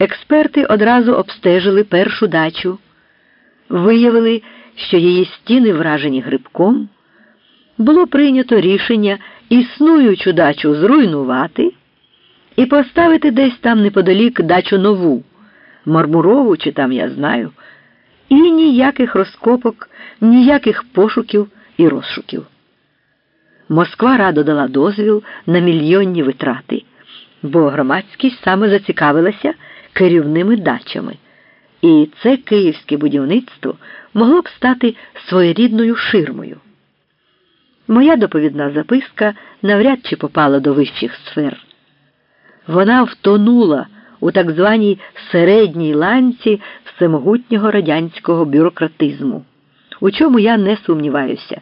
Експерти одразу обстежили першу дачу, виявили, що її стіни вражені грибком. Було прийнято рішення існуючу дачу зруйнувати і поставити десь там неподалік дачу нову, мармурову чи там я знаю, і ніяких розкопок, ніяких пошуків і розшуків. Москва радо дала дозвіл на мільйонні витрати, бо громадськість саме зацікавилася керівними дачами, і це київське будівництво могло б стати своєрідною ширмою. Моя доповідна записка навряд чи попала до вищих сфер. Вона втонула у так званій середній ланці всемогутнього радянського бюрократизму, у чому я не сумніваюся,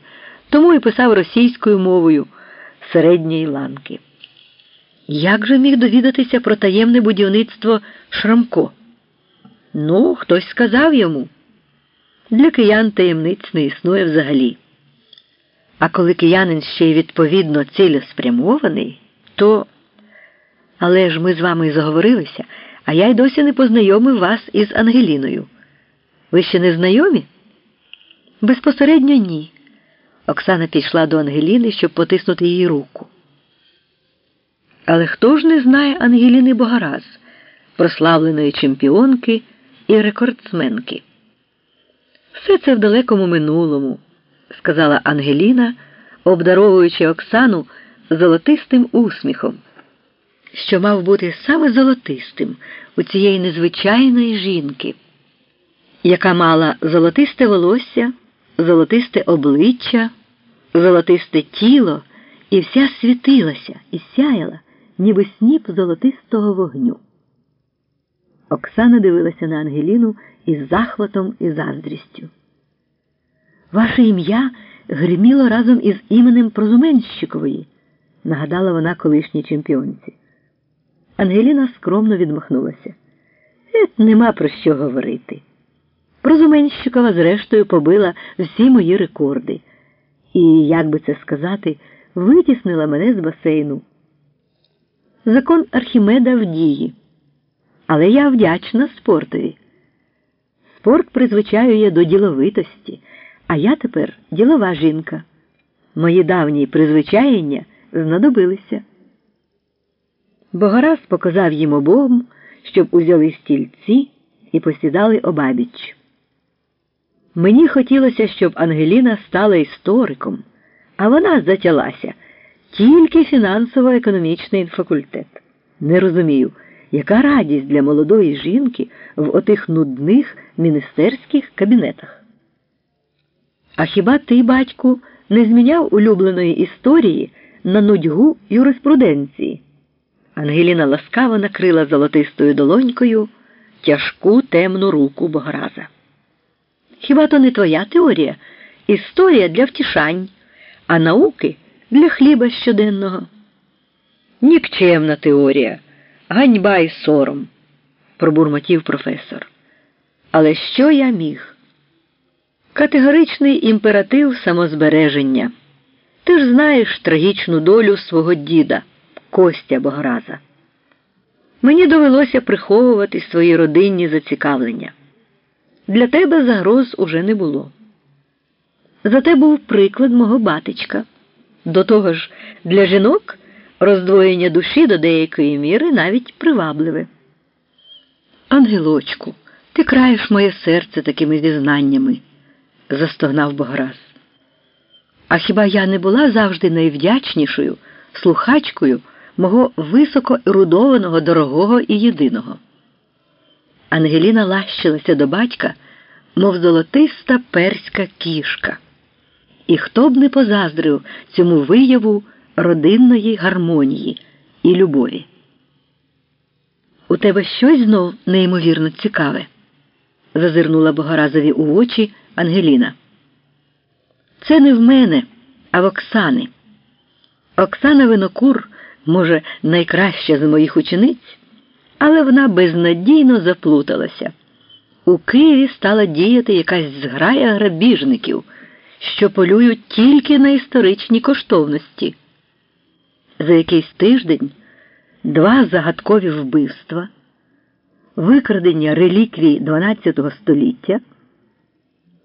тому і писав російською мовою середньої ланки. Як же міг довідатися про таємне будівництво Шрамко? Ну, хтось сказав йому. Для киян таємниць не існує взагалі. А коли киянин ще й відповідно цілеспрямований, то. Але ж ми з вами заговорилися, а я й досі не познайомив вас із Ангеліною. Ви ще не знайомі? Безпосередньо ні. Оксана пішла до Ангеліни, щоб потиснути її руку. Але хто ж не знає Ангеліни Богараз, прославленої чемпіонки і рекордсменки? Все це в далекому минулому, сказала Ангеліна, обдаровуючи Оксану золотистим усміхом, що мав бути саме золотистим у цієї незвичайної жінки, яка мала золотисте волосся, золотисте обличчя, золотисте тіло і вся світилася і сяяла ніби сніп золотистого вогню. Оксана дивилася на Ангеліну із захватом і заздрістю. Ваше ім'я гриміло разом із іменем Прозуменщикової, нагадала вона колишній чемпіонці. Ангеліна скромно відмахнулася. Ет, нема про що говорити. Прозуменщикова, зрештою, побила всі мої рекорди. І, як би це сказати, витіснила мене з басейну. Закон Архімеда в дії. Але я вдячна спортові. Спорт призвичаює до діловитості, а я тепер ділова жінка. Мої давні призвичаєння знадобилися. Богораз показав їм обом, щоб узяли стільці і посідали обабіч. Мені хотілося, щоб Ангеліна стала істориком, а вона затялася тільки фінансово-економічний факультет. Не розумію, яка радість для молодої жінки в отих нудних міністерських кабінетах. А хіба ти, батьку, не зміняв улюбленої історії на нудьгу юриспруденції? Ангеліна ласкаво накрила золотистою долонькою тяжку темну руку Бограза. Хіба то не твоя теорія? Історія для втішань, а науки для хліба щоденного. Нікчемна теорія, ганьба і сором, пробурмотів професор. Але що я міг? Категоричний імператив самозбереження. Ти ж знаєш трагічну долю свого діда, Костя Бограза. Мені довелося приховувати свої родинні зацікавлення. Для тебе загроз уже не було. Зате був приклад мого батечка. До того ж, для жінок роздвоєння душі до деякої міри навіть привабливе. Ангелочку, ти краєш моє серце такими зізнаннями, застогнав Бограз. А хіба я не була завжди найвдячнішою слухачкою мого високо ерудованого, дорогого і єдиного? Ангеліна лащилася до батька, мов золотиста перська кішка. І хто б не позаздрив цьому вияву родинної гармонії і любові. У тебе щось знов неймовірно цікаве, зазирнула Богоразові у очі Ангеліна. Це не в мене, а в Оксани. Оксана Винокур, може, найкраща з моїх учениць, але вона безнадійно заплуталася. У Києві стала діяти якась зграя грабіжників що полюють тільки на історичні коштовності. За якийсь тиждень два загадкові вбивства, викрадення реліквій XII століття.